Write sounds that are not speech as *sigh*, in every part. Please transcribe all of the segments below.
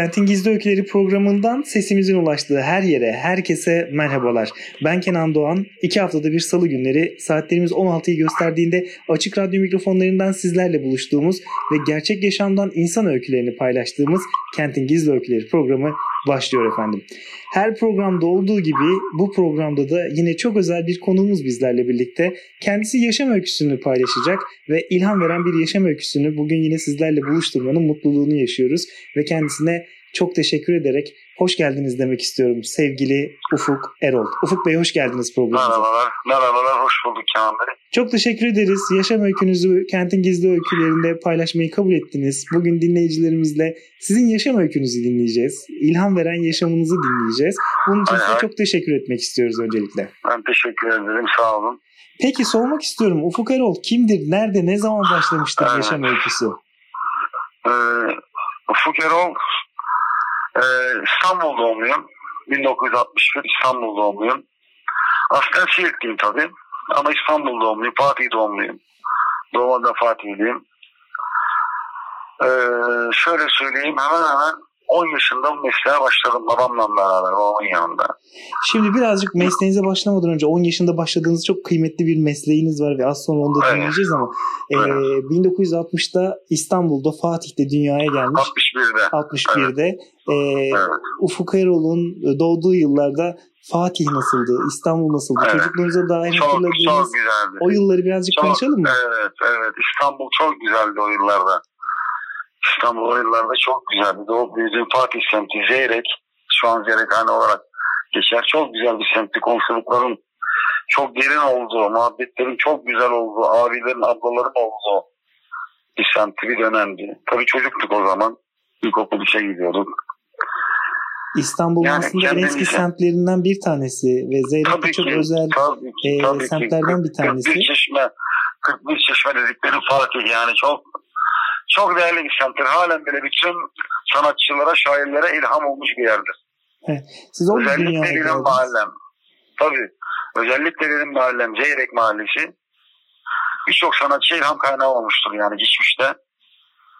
Kentin Gizli Öyküleri programından sesimizin ulaştığı her yere, herkese merhabalar. Ben Kenan Doğan. İki haftada bir salı günleri saatlerimiz 16'yı gösterdiğinde açık radyo mikrofonlarından sizlerle buluştuğumuz ve gerçek yaşamdan insan öykülerini paylaştığımız Kentin Gizli Öyküleri programı başlıyor efendim. Her programda olduğu gibi bu programda da yine çok özel bir konuğumuz bizlerle birlikte. Kendisi yaşam öyküsünü paylaşacak ve ilham veren bir yaşam öyküsünü bugün yine sizlerle buluşturmanın mutluluğunu yaşıyoruz. Ve kendisine çok teşekkür ederek hoş geldiniz demek istiyorum sevgili Ufuk Erol. Ufuk Bey hoş geldiniz programımıza. Merhabalar, merhabalar, hoş bulduk Kenan Bey. Çok teşekkür ederiz. Yaşam öykünüzü Kentin Gizli Öykülerinde paylaşmayı kabul ettiniz. Bugün dinleyicilerimizle sizin yaşam öykünüzü dinleyeceğiz. İlham veren yaşamınızı dinleyeceğiz. Bunun için size çok teşekkür etmek istiyoruz öncelikle. Ben teşekkür ederim, sağ olun. Peki sormak istiyorum. Ufuk Erol kimdir? Nerede? Ne zaman başlamıştır Evet. yaşam öyküsü? Ee, Ufuk Erol, e, İstanbul doğumluyum. 1961 İstanbul doğumluyum. Aslen Siirtliyim tabii. Ama İstanbul doğumluyum, Fatih doğumluyum. Doğumda Fatihliyim. Ee, şöyle söyleyeyim, hemen hemen 10 yaşında mesleğe başladım babamla beraber, babamın yanında. Şimdi birazcık mesleğinize başlamadan önce 10 yaşında başladığınız çok kıymetli bir mesleğiniz var ve az sonra onu da Evet. dinleyeceğiz ama e, Evet. 1960'da İstanbul'da Fatih'te dünyaya gelmiş. 61'de. 61'de e, Evet. Ufuk Erol'un doğduğu yıllarda Fatih nasıldı? İstanbul nasıldı? Evet. Çocukluğunuza dair Çok, hatırladığınız çok güzeldi. o yılları birazcık Çok, konuşalım mı? Evet, evet. İstanbul çok güzeldi o yıllarda. İstanbul o yıllarda çok güzeldi. Doğup büyüdüğüm Fatih semti, Zeyrek, şu an Zeyrekhane olarak geçer. Çok güzel bir semtti. Komşulukların çok derin olduğu, muhabbetlerin çok güzel olduğu, abilerin, ablaların olduğu bir semtti, bir dönemdi. Tabii çocuktuk o zaman. İlkokul işe gidiyorduk. İstanbul'un Yani aslında en eski kendimize- semtlerinden bir tanesi ve Zeyrek çok ki, özel tabii ki, e, tabii ki. semtlerden bir tanesi. 41 çeşme, 41 çeşme dedikleri Fatih yani çok çok değerli bir semttir. Halen bile bütün sanatçılara, şairlere ilham olmuş bir yerdir. Siz o Özellikle benim geldiniz. mahallem. Tabii. Özellikle benim mahallem Zeyrek Mahallesi. Birçok sanatçı ilham kaynağı olmuştur yani geçmişte.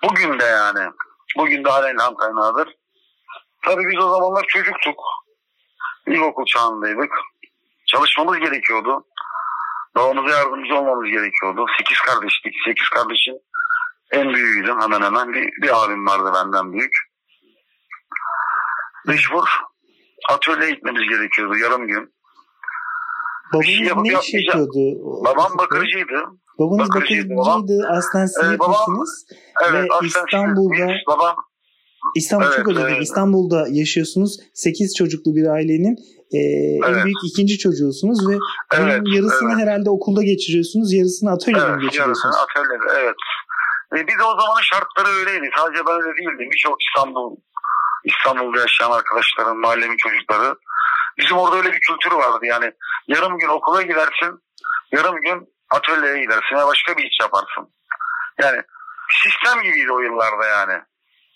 Bugün de yani. Bugün de hala ilham kaynağıdır. Tabii biz o zamanlar çocuktuk. İlkokul çağındaydık. Çalışmamız gerekiyordu. Babamıza yardımcı olmamız gerekiyordu. Sekiz kardeştik. Sekiz kardeşin en büyüğüydüm hemen hemen. Bir, bir abim vardı benden büyük. Mecbur atölyeye gitmemiz gerekiyordu yarım gün. Babanız şey yapıp ne iş yapıyordu? Babam bakırcıydı. Babanız bakırcıydı. bakırcıydı. Aslen Siirtlisiniz. Evet, Ve İstanbul'da-. Babam İstanbul Evet, çok dilerim. evet. İstanbul'da yaşıyorsunuz. 8 çocuklu bir ailenin e, en Evet. büyük ikinci çocuğusunuz ve Evet, yarısını evet. herhalde okulda geçiriyorsunuz. Yarısını atölyede Evet, geçiriyorsunuz? yarısını atölyede, evet. E, bir de o zamanın şartları öyleydi. Sadece ben öyle değildim. Birçok İstanbul, İstanbul'da yaşayan arkadaşlarım, mahallemin çocukları. Bizim orada öyle bir kültür vardı. Yani yarım gün okula gidersin, yarım gün atölyeye gidersin ya başka bir iş yaparsın. Yani sistem gibiydi o yıllarda yani.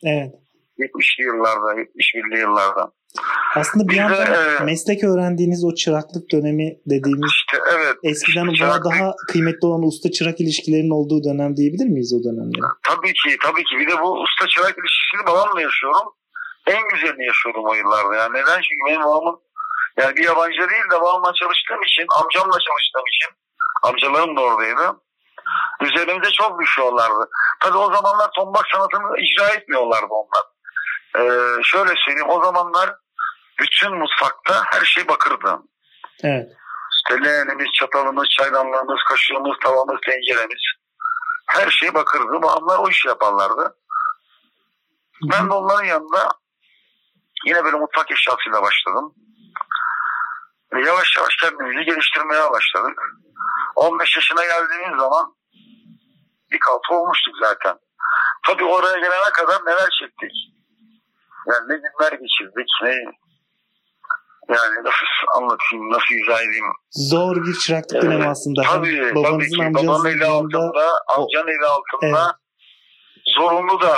Evet. 70'li yıllarda, 71'li yıllarda. Aslında bir yandan e, meslek öğrendiğiniz o çıraklık dönemi dediğimiz İşte evet. eskiden işte çıraklık- daha kıymetli olan usta çırak ilişkilerinin olduğu dönem diyebilir miyiz o dönemde? Tabii ki, tabii ki. Bir de bu usta çırak ilişkisini babamla yaşıyorum. En güzelini yaşıyordum o yıllarda. Yani neden? Çünkü benim babamın yani bir yabancı değil de babamla çalıştığım için, amcamla çalıştığım için, amcalarım da oradaydı. Üzerimize çok düşüyorlardı. Tabii o zamanlar tombak sanatını icra etmiyorlardı onlar. Ee, şöyle söyleyeyim, o zamanlar bütün mutfakta her şey bakırdı. Evet. İşte leğenimiz, çatalımız, çaydanlığımız, kaşığımız, tavamız, tenceremiz. Her şey bakırdı. Babamlar o işi yaparlardı. Ben de onların yanında yine böyle mutfak eşyasıyla başladım. Ve yavaş yavaş kendimizi geliştirmeye başladık. 15 yaşına geldiğimiz zaman bir kalfa olmuştuk zaten. tabii oraya gelene kadar neler çektik. Yani ne günler geçirdik, ne yani nasıl anlatayım, nasıl izah edeyim. Zor bir çıraklık dönemi Evet, aslında. Tabii, Hem tabii ki. Babam eli altında, amcanın eli altında. Zorunlu da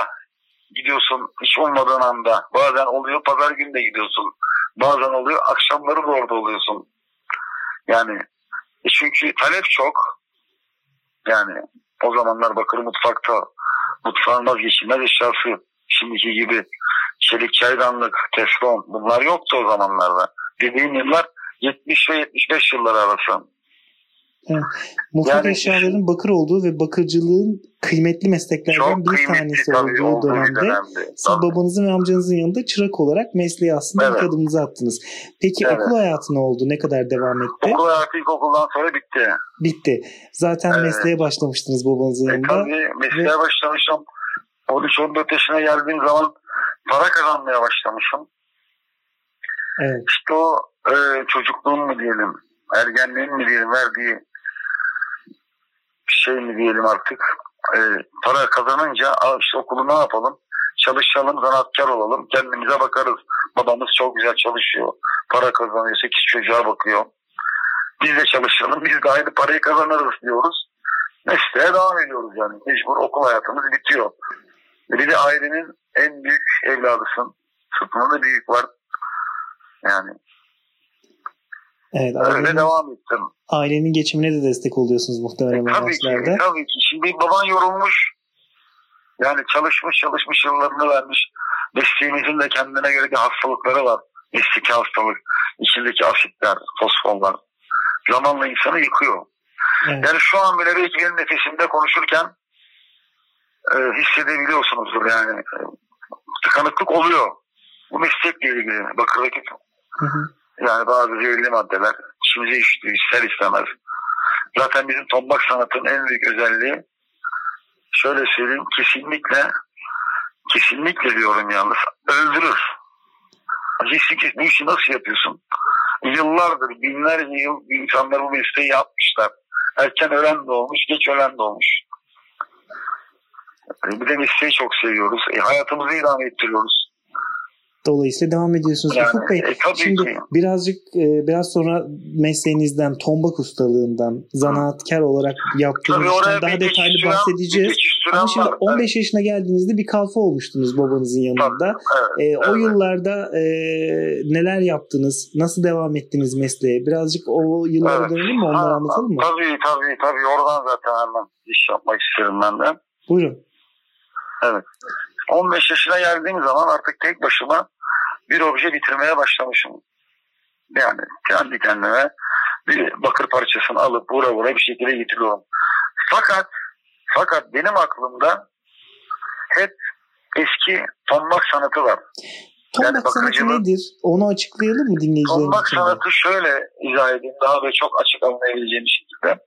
gidiyorsun hiç olmadığın anda. Bazen oluyor pazar günü de gidiyorsun. Bazen oluyor akşamları da orada oluyorsun. Yani e çünkü talep çok. Yani o zamanlar bakır mutfakta mutfağın vazgeçilmez eşyası şimdiki gibi çelik çaydanlık, teflon bunlar yoktu o zamanlarda. Dediğim yıllar 70 ve 75 yıllar arası. mutfak Yani- eşyalarının bakır olduğu ve bakırcılığın kıymetli mesleklerden bir tanesi tabii olduğu olduğu dönemde siz Tabii. babanızın ve amcanızın yanında çırak olarak mesleği aslında Evet. ilk adımınızı attınız. Peki Evet. okul hayatı ne oldu? Ne kadar devam etti? Okul hayatı ilkokuldan sonra bitti. Bitti. Zaten Evet. mesleğe başlamıştınız babanızın E, yanında. tabii mesleğe başlamışım. 13-14 yaşına geldiğim zaman para kazanmaya başlamışım. Evet. İşte o e, çocukluğun mu diyelim, ergenliğin mi diyelim verdiği şey mi diyelim artık. E, para kazanınca "Aa, işte okulu ne yapalım? Çalışalım, zanaatkar olalım, kendimize bakarız. Babamız çok güzel çalışıyor. Para kazanıyor, 8 çocuğa bakıyor. Biz de çalışalım, biz de aynı parayı kazanırız diyoruz. Mesleğe devam ediyoruz yani. Mecbur okul hayatımız bitiyor. Bir de ailenin en büyük evladısın. Sırtında da büyük var. Yani Evet. öyle Ailenin, devam ettim. ailenin geçimine de destek oluyorsunuz muhtemelen E, tabii ki, yaşlarda. tabii ki. Şimdi baban yorulmuş. Yani çalışmış çalışmış yıllarını vermiş. Mesleğimizin de kendine göre bir hastalıkları var. Mesleki hastalık. İçindeki asitler, fosforlar. Zamanla insanı yıkıyor. Evet. Yani şu an bile belki benim nefesimde konuşurken e, hissedebiliyorsunuzdur yani. Tıkanıklık oluyor. Bu meslekle ilgili. Bakırdaki Hı hı. yani bazı zehirli maddeler içimize işliyor ister istemez. Zaten bizim tombak sanatının en büyük özelliği şöyle söyleyeyim kesinlikle kesinlikle diyorum yalnız öldürür. Diyeceksin ki bu işi nasıl yapıyorsun? Yıllardır binlerce yıl insanlar bu mesleği yapmışlar. Erken ölen de olmuş, geç ölen de olmuş. E, Bir de mesleği çok seviyoruz. E, hayatımızı idame ettiriyoruz. Dolayısıyla devam ediyorsunuz. Yani, Ufuk Bey, e, tabii şimdi ki. birazcık e, biraz sonra mesleğinizden, tombak ustalığından, zanaatkar olarak yaptığınız işten daha detaylı süren- bahsedeceğiz. Ama şimdi var. 15 yaşına geldiğinizde bir kalfa olmuştunuz babanızın yanında. Evet, E, o evet. yıllarda e, neler yaptınız? Nasıl devam ettiniz mesleğe? Birazcık o yıllara Evet. dönelim mi? Onları Ha, anlatalım mı? Tabii tabii tabii. Oradan zaten hemen iş yapmak isterim ben de. Buyurun. 15 yaşına geldiğim zaman artık tek başıma bir obje bitirmeye başlamışım. Yani kendi kendime bir bakır parçasını alıp vura vura bir şekilde getiriyorum. Fakat fakat benim aklımda hep eski tombak sanatı var. Tombak sanatı bakırcılık- nedir? Onu açıklayalım mı dinleyicilerimiz Tombak sanatı şöyle izah edeyim daha böyle çok açık anlayabileceğim şekilde.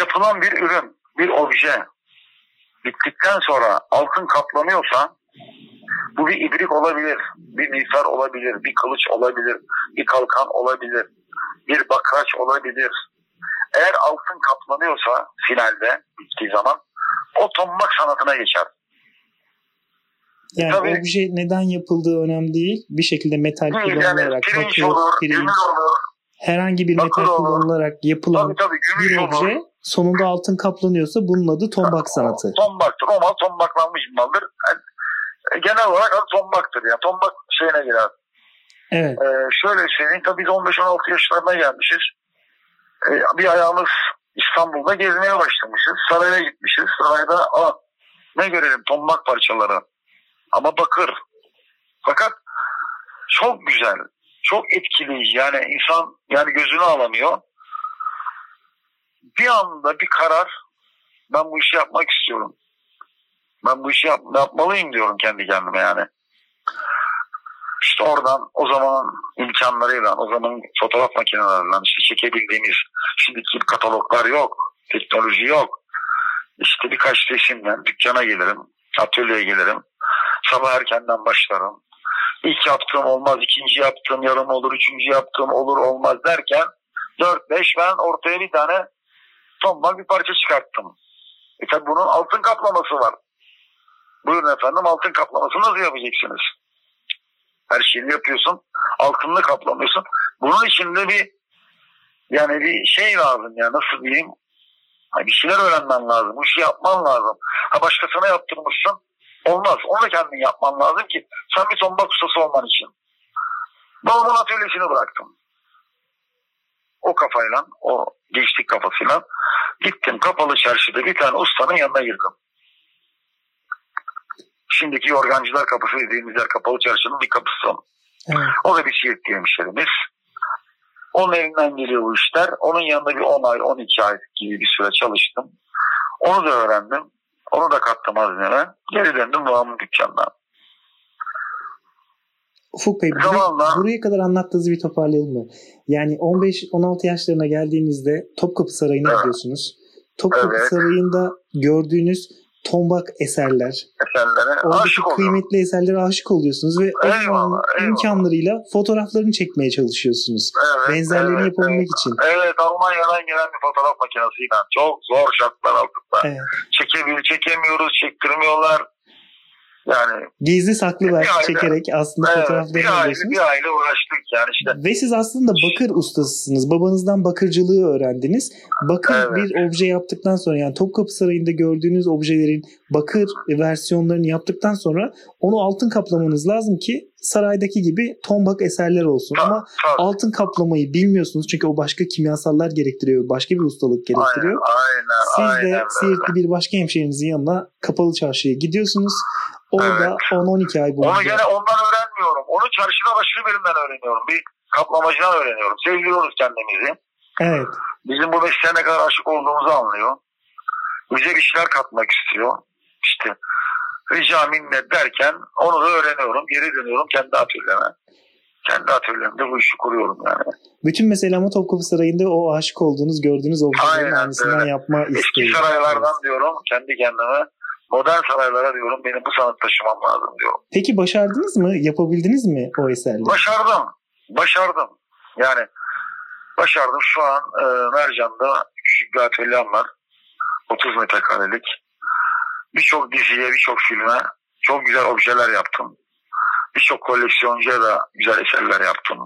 Yapılan bir ürün, bir obje bittikten sonra altın kaplanıyorsa bu bir ibrik olabilir, bir miğfer olabilir, bir kılıç olabilir, bir kalkan olabilir, bir bakraç olabilir. Eğer altın kaplanıyorsa finalde bittiği zaman o tombak sanatına geçer. Yani Tabii. obje neden yapıldığı önemli değil. Bir şekilde metal Değil, yani kullanılarak, pirinç bakır, olur, pirinç, olur, herhangi bir metal olur. kullanılarak yapılan tabii tabii bir olur. Sonunda altın kaplanıyorsa bunun adı tombak sanatı. Tombaktır. O mal tombaklanmış bir maldır. Yani, e, genel olarak adı tombaktır. Yani tombak şeyine girer. Evet. Ee, şöyle söyleyeyim. Tabii biz 15-16 yaşlarına gelmişiz. Ee, bir ayağımız İstanbul'da gezmeye başlamışız. Saraya gitmişiz. Sarayda aa, ne görelim tombak parçaları. Ama bakır. Fakat çok güzel. Çok etkileyici. Yani insan yani gözünü alamıyor. Bir anda bir karar ben bu işi yapmak istiyorum. Ben bu işi yap, yapmalıyım diyorum kendi kendime yani. İşte oradan o zaman imkanlarıyla, o zaman fotoğraf makineleriyle işte çekebildiğimiz şimdiki kataloglar yok, teknoloji yok. İşte birkaç resimle dükkana gelirim, atölyeye gelirim. Sabah erkenden başlarım. İlk yaptığım olmaz, ikinci yaptığım yarım olur, üçüncü yaptığım olur olmaz derken 4-5 ben ortaya bir tane tombak bir parça çıkarttım. E tabi bunun altın kaplaması var. Buyurun efendim altın kaplaması nasıl yapacaksınız? Her şeyini yapıyorsun. Altınını kaplamıyorsun. Bunun içinde bir yani bir şey lazım ya nasıl diyeyim bir şeyler öğrenmen lazım. Bu işi yapman lazım. Ha başkasına yaptırmışsın. Olmaz. Onu kendin yapman lazım ki sen bir tombak ustası olman için. Babamın atölyesini bıraktım. O kafayla, o gençlik kafasıyla gittim kapalı çarşıda bir tane ustanın yanına girdim. Şimdiki yorgancılar kapısı dediğimiz yer kapalı çarşının bir kapısı. Evet. O da bir siirt hemşerimiz. Onun elinden geliyor bu işler. Onun yanında bir 10 ay, 12 ay gibi bir süre çalıştım. Onu da öğrendim. Onu da kattım hazineme. Geri döndüm babamın dükkanına. Ufuk Bey Zamanla, buraya kadar anlattığınızı bir toparlayalım mı? Yani 15-16 yaşlarına geldiğinizde Topkapı Sarayı'na evet. gidiyorsunuz. Topkapı evet. Sarayı'nda gördüğünüz tombak eserler. Eserlere Oradaki aşık kıymetli eserlere aşık oluyorsunuz ve eyvallah, o zaman imkanlarıyla fotoğraflarını çekmeye çalışıyorsunuz. Evet, Benzerlerini evet, yapabilmek evet. için. Evet Almanya'dan gelen bir fotoğraf makinesiyle çok zor şartlar altında. Evet. Çekebil, çekemiyoruz, çektirmiyorlar. Yani gizli saklı ver çekerek aslında evet, fotoğraflarını bir aile, bir aile uğraştık yani işte. Ve siz aslında bakır ustasısınız. Babanızdan bakırcılığı öğrendiniz. Bakır evet. bir obje yaptıktan sonra yani Topkapı Sarayı'nda gördüğünüz objelerin bakır versiyonlarını yaptıktan sonra onu altın kaplamanız lazım ki saraydaki gibi tombak eserler olsun. Ta, Ama tabii. altın kaplamayı bilmiyorsunuz çünkü o başka kimyasallar gerektiriyor. Başka bir ustalık gerektiriyor. Aynen, aynen, Siz aynen, de Siirtli bir başka hemşehrinizin yanına kapalı çarşıya gidiyorsunuz. Orada evet. 10-12 ay boyunca. Onu gene ondan öğrenmiyorum. Onu çarşıda başka birinden öğreniyorum. Bir kaplamacıdan öğreniyorum. Seviyoruz kendimizi. Evet. Bizim bu mesleğe ne kadar aşık olduğumuzu anlıyor. Bize bir şeyler katmak istiyor. İşte rica minnet derken onu da öğreniyorum. Geri dönüyorum kendi atölyeme. Kendi atölyemde bu işi kuruyorum yani. Bütün mesela ama Topkapı Sarayı'nda o aşık olduğunuz, gördüğünüz objelerin aynısından öyle. yapma isteği. Eski saraylardan diyorum kendi kendime modern saraylara diyorum benim bu sanat taşımam lazım diyorum. Peki başardınız mı? Yapabildiniz mi o eserleri? Başardım. Başardım. Yani başardım. Şu an e, Mercan'da küçük bir atölyem var. 30 metrekarelik. Birçok diziye, birçok filme çok güzel objeler yaptım. Birçok koleksiyoncuya da güzel eserler yaptım.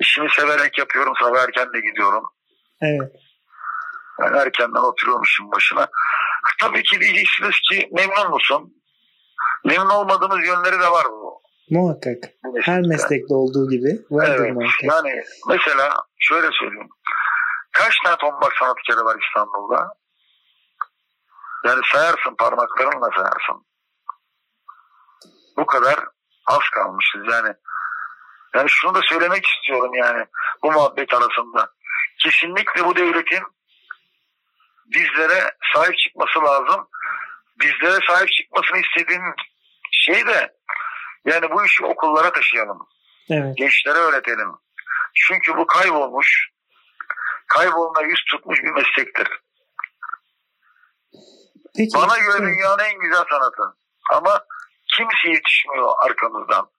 İşimi severek yapıyorum. Sabah erken de gidiyorum. Evet. Yani erkenden oturuyormuşum başına. Tabii ki diyeceksiniz ki memnun musun? Memnun olmadığımız yönleri de var bu. Muhakkak. Bu Her meslekte olduğu gibi vardır evet, muhakkak. Yani mesela şöyle söyleyeyim. Kaç tane tombak sanatkarı var İstanbul'da? Yani sayarsın parmaklarınla sayarsın. Bu kadar az kalmışız yani. Yani şunu da söylemek istiyorum yani bu muhabbet arasında. Kesinlikle bu devletin bizlere sahip çıkması lazım. Bizlere sahip çıkmasını istediğim şey de yani bu işi okullara taşıyalım. Evet. Gençlere öğretelim. Çünkü bu kaybolmuş, kaybolma yüz tutmuş bir meslektir. Peki, Bana göre dünyanın en güzel sanatı. Ama kimse yetişmiyor arkamızdan.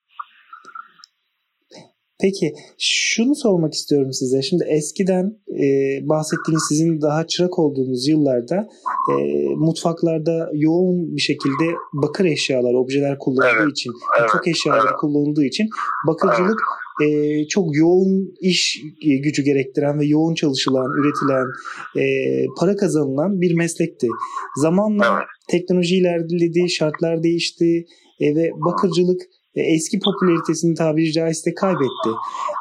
Peki şunu sormak istiyorum size. Şimdi eskiden e, bahsettiğiniz sizin daha çırak olduğunuz yıllarda e, mutfaklarda yoğun bir şekilde bakır eşyalar, objeler kullanıldığı evet, için, evet, mutfak eşyaları evet. kullanıldığı için bakırcılık evet. e, çok yoğun iş gücü gerektiren ve yoğun çalışılan, üretilen, e, para kazanılan bir meslekti. Zamanla evet. teknoloji ilerledi, şartlar değişti e, ve bakırcılık eski popülaritesini tabiri caizse kaybetti.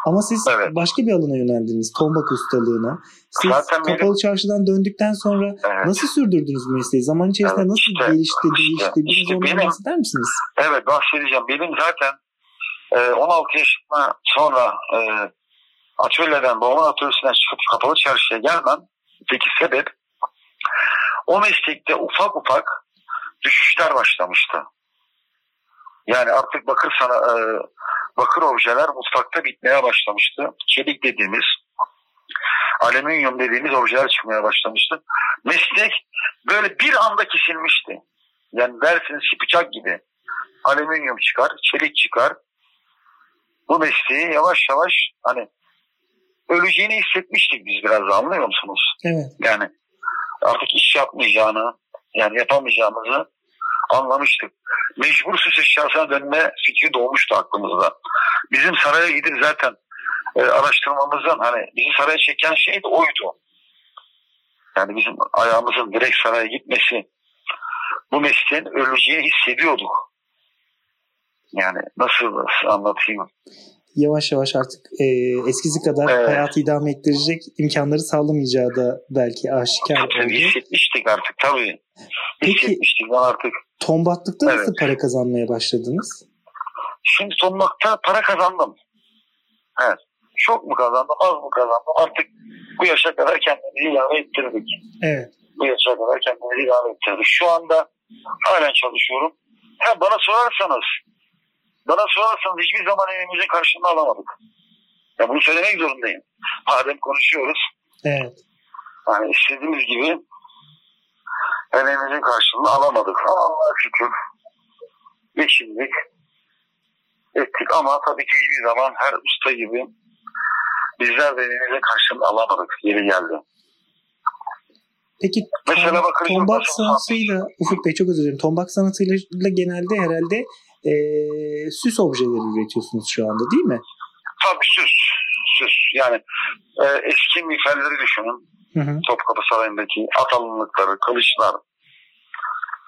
Ama siz evet. başka bir alana yöneldiniz. Tombak ustalığına. Siz Zaten kapalı benim... çarşıdan döndükten sonra evet. nasıl sürdürdünüz bu mesleği? Zaman içerisinde evet, nasıl işte, gelişti, işte, değişti? Biraz işte ondan benim, bahseder misiniz? Evet bahsedeceğim. Benim zaten e, 16 yaşından sonra e, atölyeden, babamın atölyesinden çıkıp kapalı çarşıya gelmem peki sebep o meslekte ufak ufak düşüşler başlamıştı. Yani artık bakır sana e, bakır objeler mutfakta bitmeye başlamıştı. Çelik dediğimiz, alüminyum dediğimiz objeler çıkmaya başlamıştı. Meslek böyle bir anda kesilmişti. Yani dersiniz ki bıçak gibi alüminyum çıkar, çelik çıkar. Bu mesleği yavaş yavaş hani öleceğini hissetmiştik biz biraz da anlıyor musunuz? Evet. Yani artık iş yapmayacağını yani yapamayacağımızı anlamıştık. Mecbur süs eşyasına dönme fikri doğmuştu aklımızda. Bizim saraya gidip zaten e, araştırmamızdan hani bizi saraya çeken şey de oydu. Yani bizim ayağımızın direkt saraya gitmesi bu mesleğin öleceğini hissediyorduk. Yani nasıl anlatayım? Yavaş yavaş artık e, eskisi kadar Evet. hayatı idame ettirecek imkanları sağlamayacağı da belki aşikar Tabii oldu. hissetmiştik artık tabii. Peki- Hissetmiştik ben artık. Tombatlıkta nasıl Evet. para kazanmaya başladınız? Şimdi sonmakta para kazandım. Evet. Çok mu kazandım, az mı kazandım? Artık bu yaşa kadar kendimizi ilave ettirdik. Evet. Bu yaşa kadar kendimizi ilave ettirdik. Şu anda halen çalışıyorum. Ha, bana sorarsanız, bana sorarsanız hiçbir zaman elimizin karşılığını alamadık. Ya bunu söylemek zorundayım. Madem konuşuyoruz, Evet. yani istediğimiz gibi emeğimizin karşılığını alamadık. Ama Allah'a şükür geçindik, ettik ama tabii ki hiçbir zaman her usta gibi bizler de emeğimizin karşılığını alamadık. Yeri geldi. Peki Mesela bakın, tombak sanatıyla Ufuk Bey çok özür dilerim. Tombak sanatıyla genelde herhalde e, süs objeleri üretiyorsunuz şu anda değil mi? Tabii süs, süs. Yani e, eski miğferleri düşünün. Hı hı. Topkapı Sarayı'ndaki at alınlıkları, kılıçlar,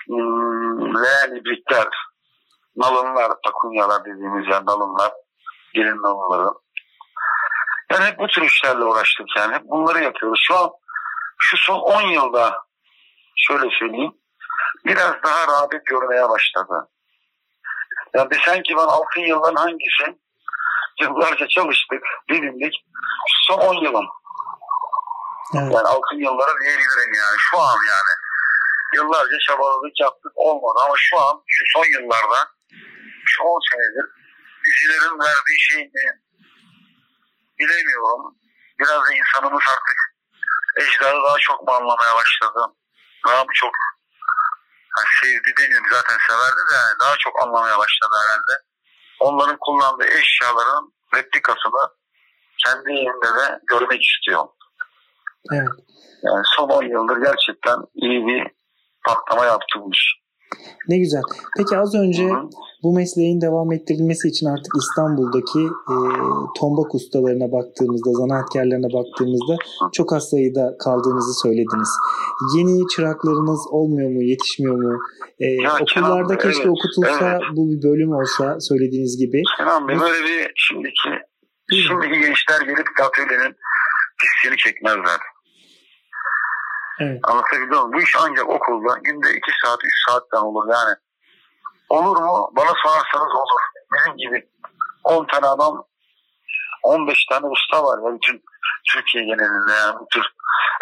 hmm, leğen ibrikler, nalınlar, takunyalar dediğimiz yani nalınlar, gelin nalınları. Yani hep bu tür işlerle uğraştık yani. Hep bunları yapıyoruz. Şu an şu son 10 yılda şöyle söyleyeyim biraz daha rağbet görmeye başladı. Yani desen ki ben altın yılların hangisi? Yıllarca çalıştık, bilindik. Şu son 10 yılın. Evet. Yani altın yılları diyebilirim yani. Şu an yani. Yıllarca çabaladık yaptık olmadı ama şu an şu son yıllarda şu 10 senedir dizilerin verdiği şey ne bilemiyorum. Biraz da insanımız artık ecdadı daha çok mu anlamaya başladı? Daha mı çok yani sevdi demiyorum zaten severdi de yani daha çok anlamaya başladı herhalde. Onların kullandığı eşyaların replikasını kendi evinde de görmek istiyor. Evet. Yani son 10 yıldır gerçekten iyi bir patlama yaptırmış. Ne güzel. Peki az önce bu mesleğin devam ettirilmesi için artık İstanbul'daki e, tombak ustalarına baktığımızda, zanaatkarlarına baktığımızda çok az sayıda kaldığınızı söylediniz. Yeni çıraklarınız olmuyor mu, yetişmiyor mu? E, Ya okullarda Kenan, keşke evet, okutulsa evet. bu bir bölüm olsa söylediğiniz gibi. Kenan Bey böyle bir şimdiki şimdiki gençler gelip atölyenin pisliğini çekmezler. Evet. Anlatabiliyor muyum? Bu iş ancak okulda günde 2 saat 3 saatten olur yani. Olur mu? Bana sorarsanız olur. Bizim gibi 10 tane adam 15 tane usta var ya bütün Türkiye genelinde yani bu tür.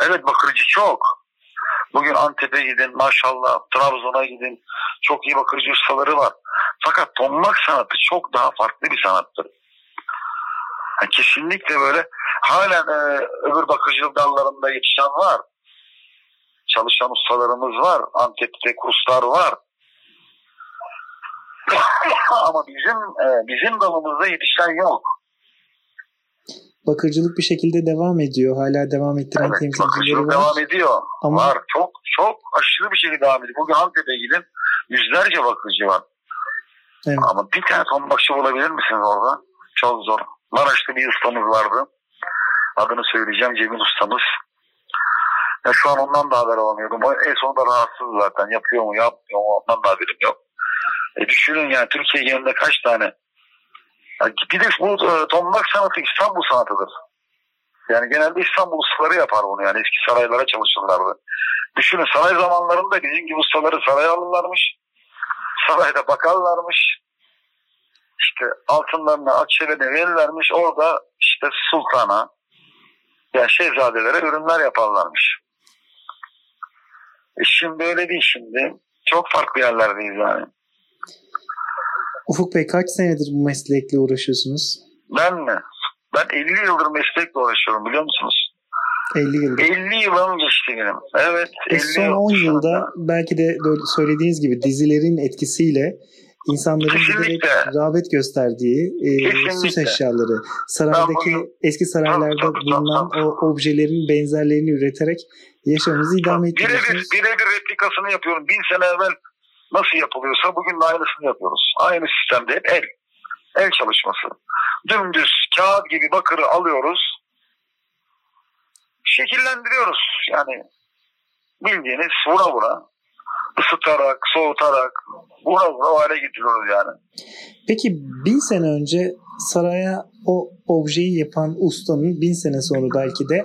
Evet bakırcı çok. Bugün Antep'e gidin maşallah Trabzon'a gidin. Çok iyi bakırcı ustaları var. Fakat tonmak sanatı çok daha farklı bir sanattır. Yani kesinlikle böyle halen e, öbür bakırcılık dallarında yetişen var. Çalışan ustalarımız var. Antep'te kurslar var. *coughs* Ama bizim e, bizim dalımızda yetişen yok. Bakırcılık bir şekilde devam ediyor. Hala devam ettiren Evet, temsilcileri var. devam ediyor. Ama Var. Çok çok aşırı bir şekilde devam ediyor. Bugün Antep'e gidin yüzlerce bakırcı var. Evet. Ama bir tane tombakçı bulabilir misiniz orada? Çok zor. Maraş'ta bir ustamız vardı. Adını söyleyeceğim Cemil ustamız. Ya şu an ondan da haber alamıyordum. O en sonunda rahatsız zaten. Yapıyor mu yapmıyor mu ondan da haberim yok. E düşünün yani Türkiye genelinde kaç tane. Ya bir de bu e, tombak sanatı İstanbul sanatıdır. Yani genelde İstanbul ustaları yapar bunu yani eski saraylara çalışırlardı. Düşünün saray zamanlarında bizim gibi ustaları saraya alırlarmış. Sarayda bakarlarmış. İşte altınlarını akçelerini verirlermiş. Orada işte sultana yani şehzadelere ürünler yaparlarmış. E şimdi öyle değil şimdi. Çok farklı yerlerdeyiz yani. Ufuk Bey kaç senedir bu meslekle uğraşıyorsunuz? Ben mi? Ben 50 yıldır meslekle uğraşıyorum biliyor musunuz? 50 yıldır. 50 yılım geçti benim. Evet. E 50 son yıl 10 şu yılda belki de söylediğiniz gibi dizilerin etkisiyle insanların giderek rağbet gösterdiği e, süs eşyaları, saraydaki bugün- eski saraylarda tabii, bulunan tabii. o objelerin benzerlerini üreterek yaşamımızı idame Birebir, ettiriyorsunuz. birebir replikasını yapıyorum. Bin sene evvel nasıl yapılıyorsa bugün de aynısını yapıyoruz. Aynı sistemde hep el. El çalışması. Dümdüz kağıt gibi bakırı alıyoruz. Şekillendiriyoruz. Yani bildiğiniz vura vura ısıtarak, soğutarak vura vura o hale getiriyoruz yani. Peki bin sene önce saraya o objeyi yapan ustanın bin sene sonra belki de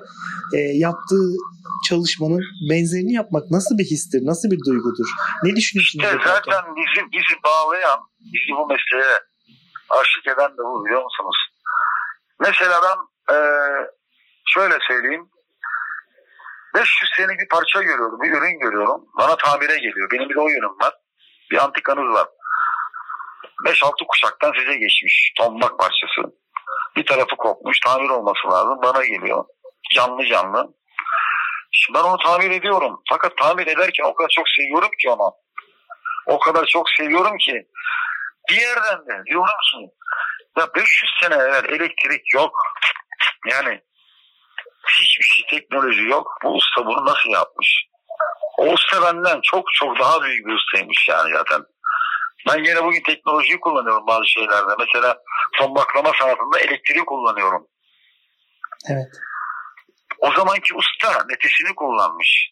e, yaptığı çalışmanın benzerini yapmak nasıl bir histir, nasıl bir duygudur? Ne düşünüyorsunuz? İşte yaparken? zaten bizi, bizi bağlayan, bizi bu mesleğe aşık eden de bu biliyor musunuz? Mesela ben e, şöyle söyleyeyim. 500 senelik bir parça görüyorum, bir ürün görüyorum. Bana tamire geliyor. Benim bir de o yönüm var. Bir antikanız var. 5-6 kuşaktan size geçmiş tombak parçası. Bir tarafı kopmuş, tamir olması lazım. Bana geliyor. Canlı canlı. Şimdi ben onu tamir ediyorum. Fakat tamir ederken o kadar çok seviyorum ki onu. O kadar çok seviyorum ki. Bir yerden de diyorum ki ya 500 sene evvel elektrik yok. Yani hiçbir şey teknoloji yok. Bu usta bunu nasıl yapmış? O usta benden çok çok daha büyük bir ustaymış yani zaten. Ben yine bugün teknolojiyi kullanıyorum bazı şeylerde. Mesela son baklama sanatında elektriği kullanıyorum. Evet. O zamanki usta netesini kullanmış.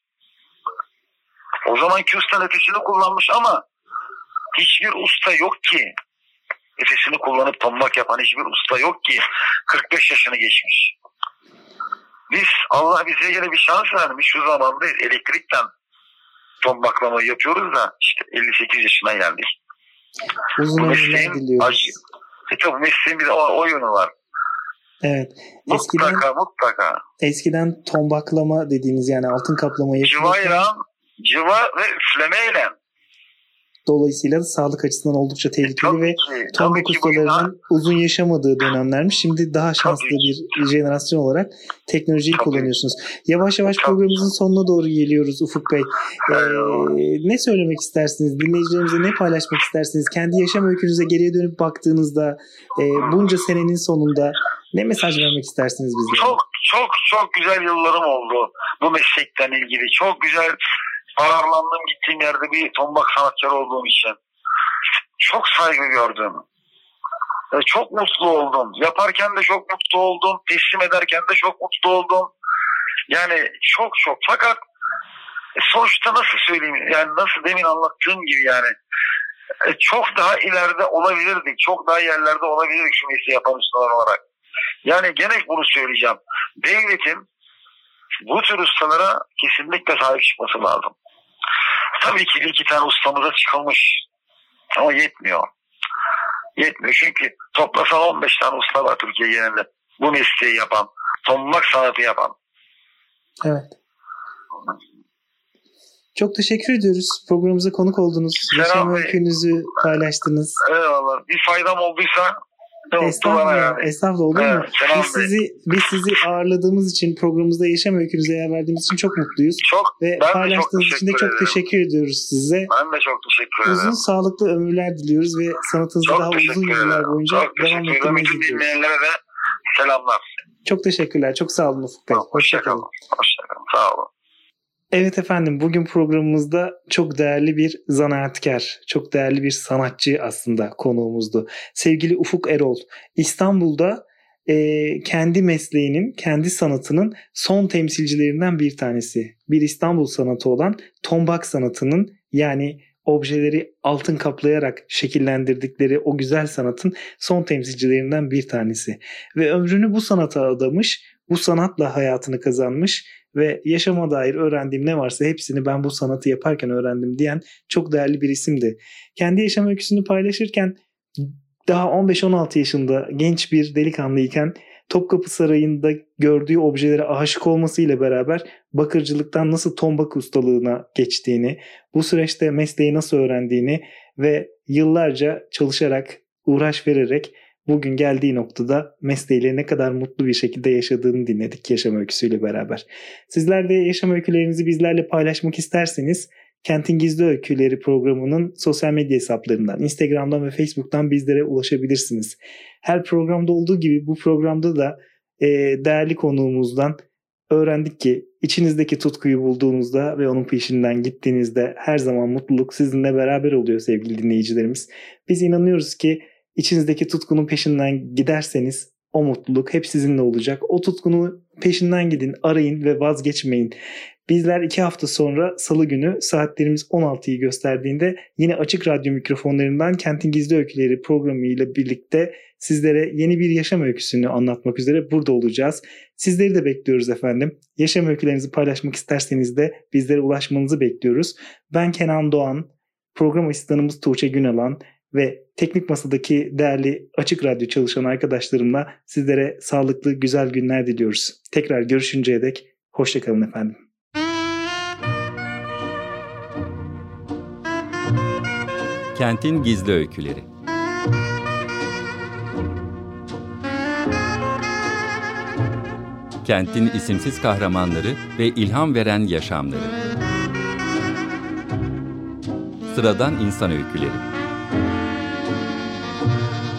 O zamanki usta netesini kullanmış ama hiçbir usta yok ki nefesini kullanıp tombak yapan hiçbir usta yok ki 45 yaşını geçmiş. Biz Allah bize yine bir şans vermiş şu zamanda elektrikten tombaklama yapıyoruz da işte 58 yaşına geldik. Uzun Bu mesleğin acı. E tabii mesleğin bir de o, o yönü var. Evet. Eskiden Mutlaka mutlaka. eskiden tombaklama dediğiniz yani altın kaplama yapılırken Cıvayla, cıva ve üflemeyle. Dolayısıyla sağlık açısından oldukça tehlikeli ve Tabii tombak ki ustalarının uzun yaşamadığı dönemlermiş. Şimdi daha şanslı Tabii. bir jenerasyon olarak teknolojiyi Tabii. kullanıyorsunuz. Yavaş yavaş Tabii. programımızın sonuna doğru geliyoruz Ufuk Bey. Ee, Eyvallah. ne söylemek istersiniz? Dinleyicilerimize ne paylaşmak istersiniz? Kendi yaşam öykünüze geriye dönüp baktığınızda e, bunca senenin sonunda ne mesaj vermek istersiniz bizlere? Çok çok çok güzel yıllarım oldu bu meslekten ilgili. Çok güzel ağırlandım gittiğim yerde bir tombak sanatçısı olduğum için. Çok saygı gördüm. E, Çok mutlu oldum. Yaparken de çok mutlu oldum. Teslim ederken de çok mutlu oldum. Yani çok çok. Fakat e, sonuçta nasıl söyleyeyim? Yani nasıl demin anlattığım gibi yani e, çok daha ileride olabilirdik. Çok daha yerlerde olabilirdik şu mesleği yapan ustalar olarak. Yani gene bunu söyleyeceğim. Devletin bu tür ustalara kesinlikle sahip çıkması lazım. Tabii ki iki tane ustamıza çıkılmış. Ama yetmiyor. Yetmiyor çünkü toplasan 15 tane usta var Türkiye genelinde. Bu mesleği yapan, tombak sanatı yapan. Evet. Çok teşekkür ediyoruz. Programımıza konuk oldunuz. Selam Yaşam öykünüzü paylaştınız. Eyvallah. Bir faydam olduysa bana Estağfurullah, estağfurullah olur mu? Evet, selam Biz sizi, biz sizi ağırladığımız için, programımızda yaşam öykünüze yer verdiğimiz için çok mutluyuz. Çok, Ve ben de çok paylaştığınız için de çok ederim. teşekkür ediyoruz size. Ben de çok teşekkür ederim. Uzun sağlıklı ömürler diliyoruz ve sanatınızı Çok daha uzun yıllar boyunca Çok devam ettirmeyi diliyoruz. de selamlar. Çok teşekkürler. Çok sağ olun Ufuk Bey. Hoşçakalın. Hoşçakalın. Sağ olun. Evet efendim bugün programımızda çok değerli bir zanaatkar, çok değerli bir sanatçı aslında konuğumuzdu. Sevgili Ufuk Erol İstanbul'da e, kendi mesleğinin, kendi sanatının son temsilcilerinden bir tanesi. Bir İstanbul sanatı olan tombak sanatının yani objeleri altın kaplayarak şekillendirdikleri o güzel sanatın son temsilcilerinden bir tanesi. Ve ömrünü bu sanata adamış, bu sanatla hayatını kazanmış ve yaşama dair öğrendiğim ne varsa hepsini ben bu sanatı yaparken öğrendim diyen çok değerli bir isimdi. Kendi yaşam öyküsünü paylaşırken daha 15-16 yaşında genç bir delikanlıyken Topkapı Sarayı'nda gördüğü objelere aşık olmasıyla beraber bakırcılıktan nasıl tombak ustalığına geçtiğini, bu süreçte mesleği nasıl öğrendiğini ve yıllarca çalışarak, uğraş vererek bugün geldiği noktada mesleğiyle ne kadar mutlu bir şekilde yaşadığını dinledik yaşam öyküsüyle beraber. Sizler de yaşam öykülerinizi bizlerle paylaşmak isterseniz Kentin Gizli Öyküleri programının sosyal medya hesaplarından, Instagram'dan ve Facebook'tan bizlere ulaşabilirsiniz. Her programda olduğu gibi bu programda da e, değerli konuğumuzdan öğrendik ki içinizdeki tutkuyu bulduğunuzda ve onun peşinden gittiğinizde her zaman mutluluk sizinle beraber oluyor sevgili dinleyicilerimiz. Biz inanıyoruz ki içinizdeki tutkunun peşinden giderseniz o mutluluk hep sizinle olacak. O tutkunu peşinden gidin, arayın ve vazgeçmeyin. Bizler iki hafta sonra salı günü saatlerimiz 16'yı gösterdiğinde yine açık radyo mikrofonlarından Kentin Gizli Öyküleri programı ile birlikte sizlere yeni bir yaşam öyküsünü anlatmak üzere burada olacağız. Sizleri de bekliyoruz efendim. Yaşam öykülerinizi paylaşmak isterseniz de bizlere ulaşmanızı bekliyoruz. Ben Kenan Doğan, program asistanımız Tuğçe Günalan ve teknik masadaki değerli açık radyo çalışan arkadaşlarımla sizlere sağlıklı güzel günler diliyoruz. Tekrar görüşünceye dek hoşçakalın efendim. Kentin Gizli Öyküleri Kentin isimsiz kahramanları ve ilham veren yaşamları Sıradan insan öyküleri